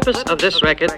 purpose of this record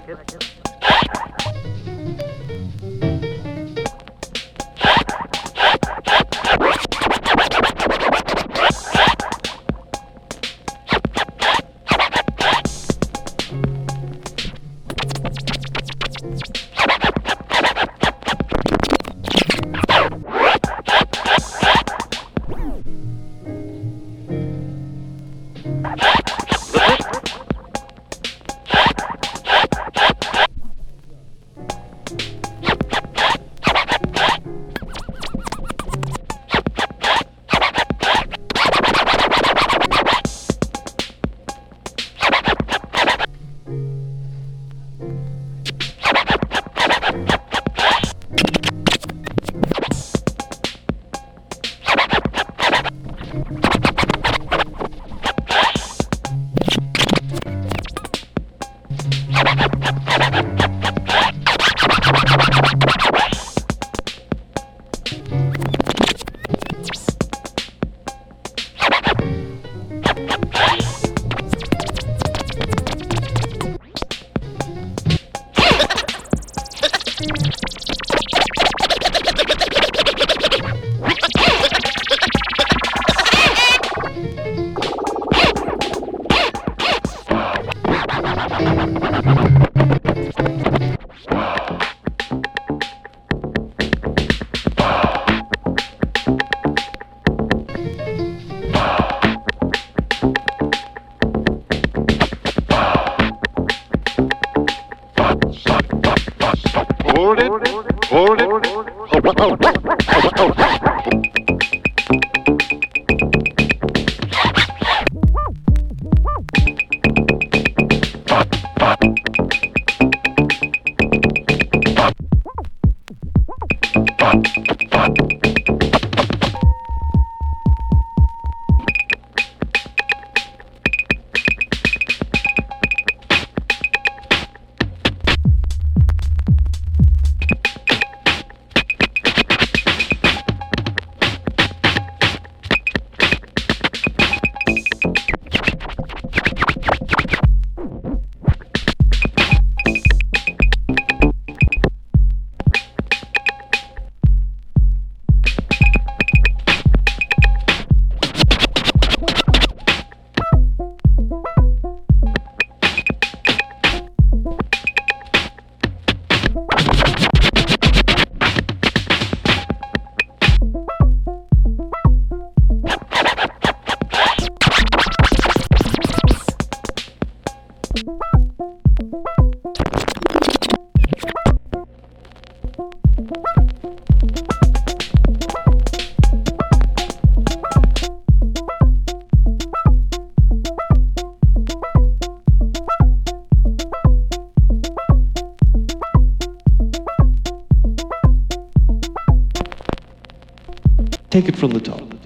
Take it from the top.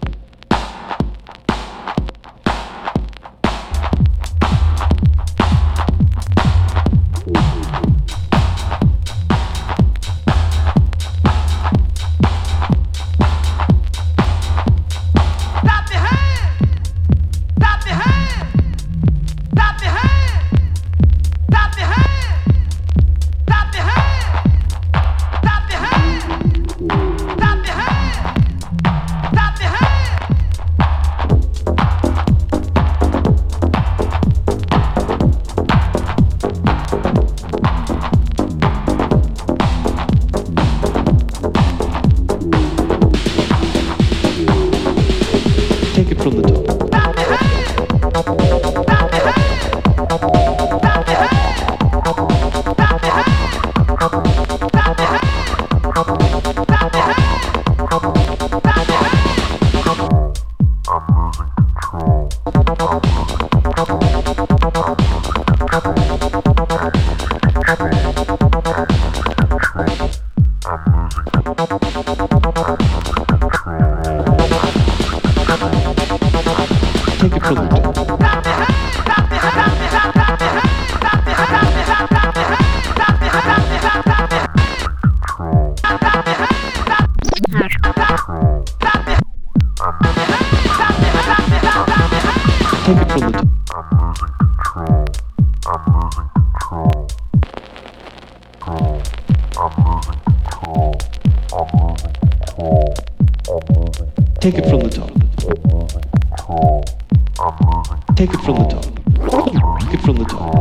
I'm losing control. I'm losing control. Take it from the top. Take it from the top.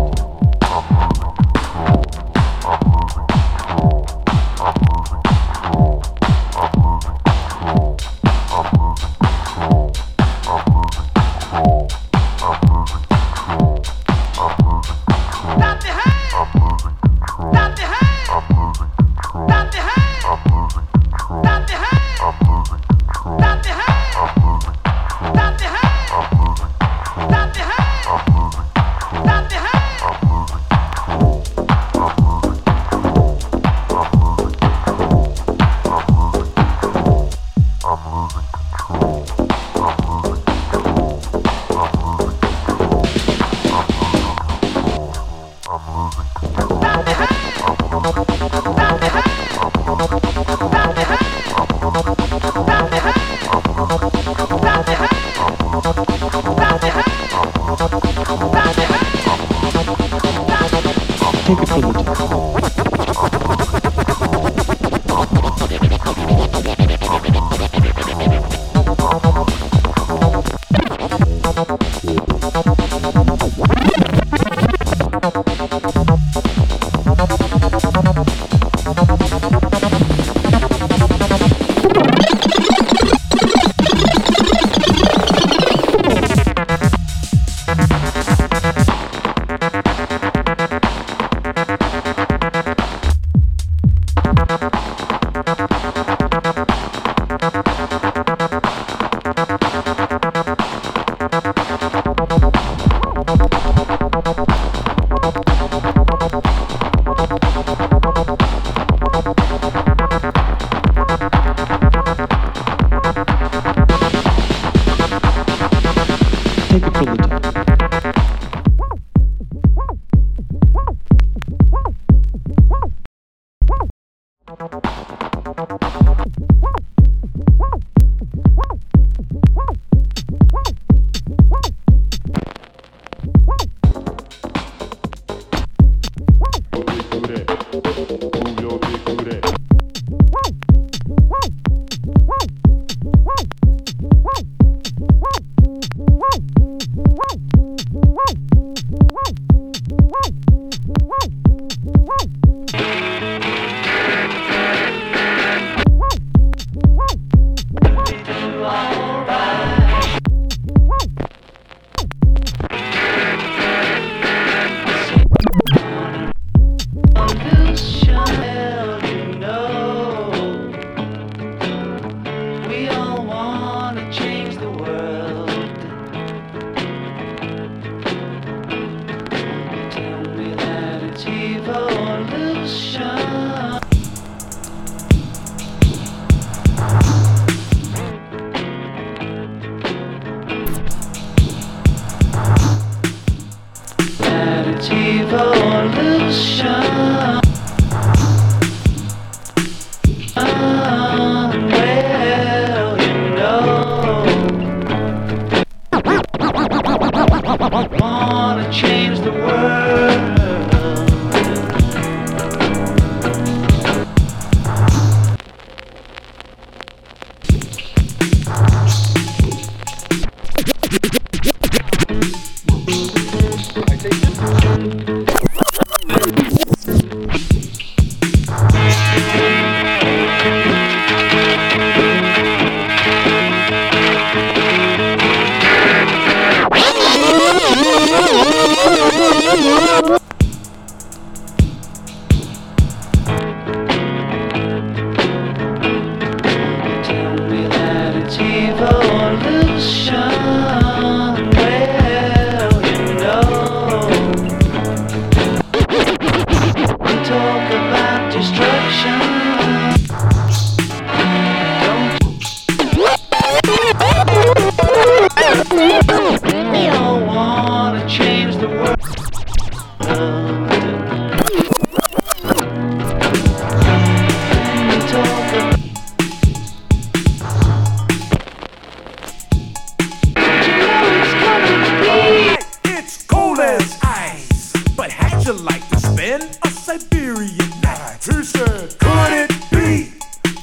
you like to spend a Siberian night? He said, Could it be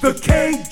the KG?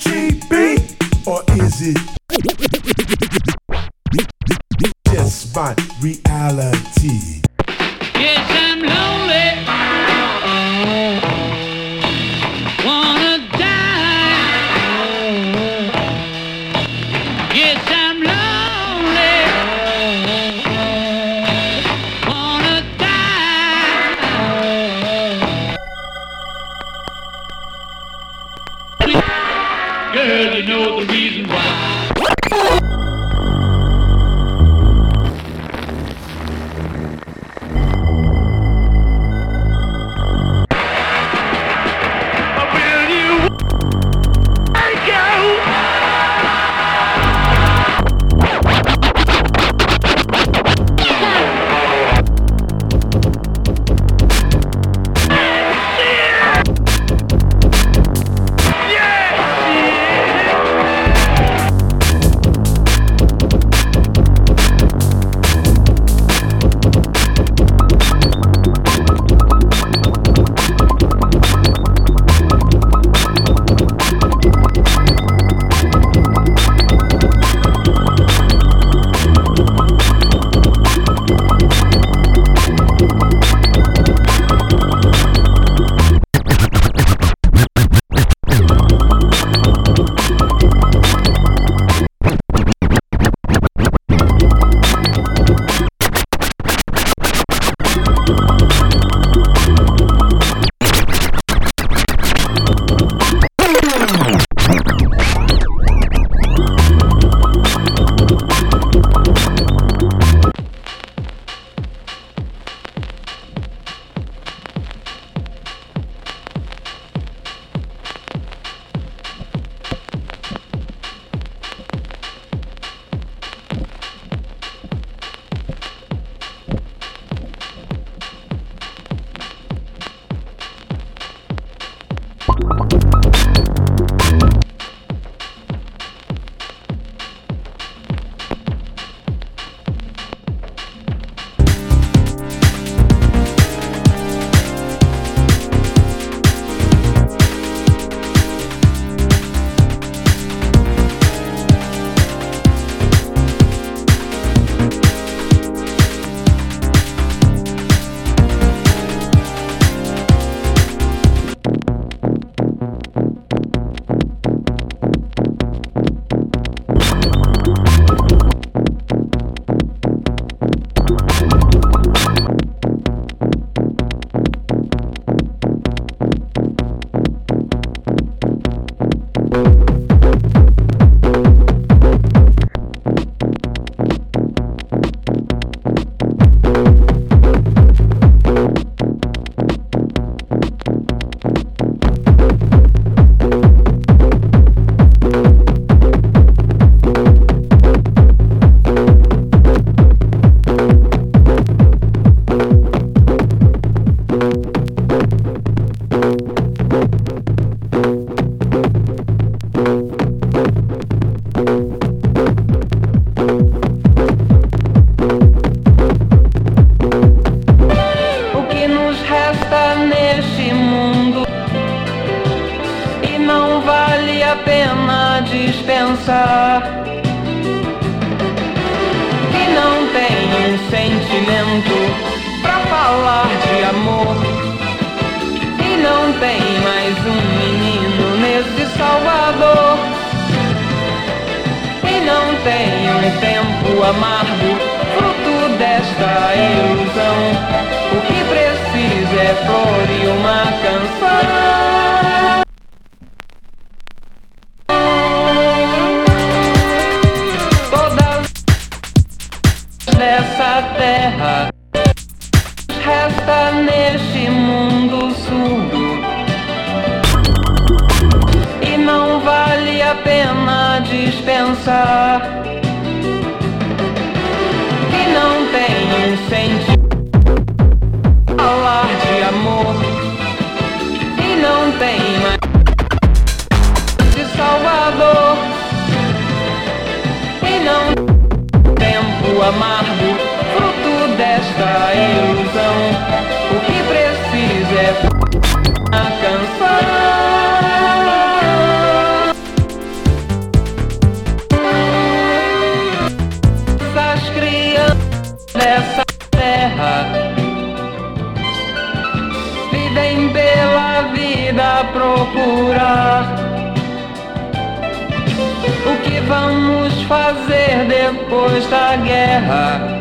Da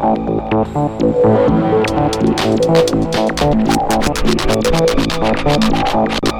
Thank you.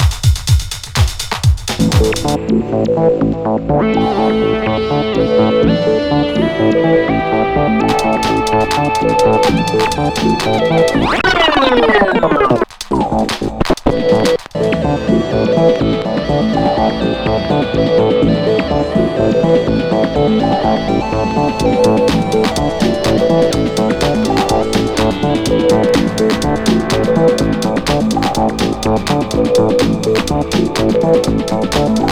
Thank Música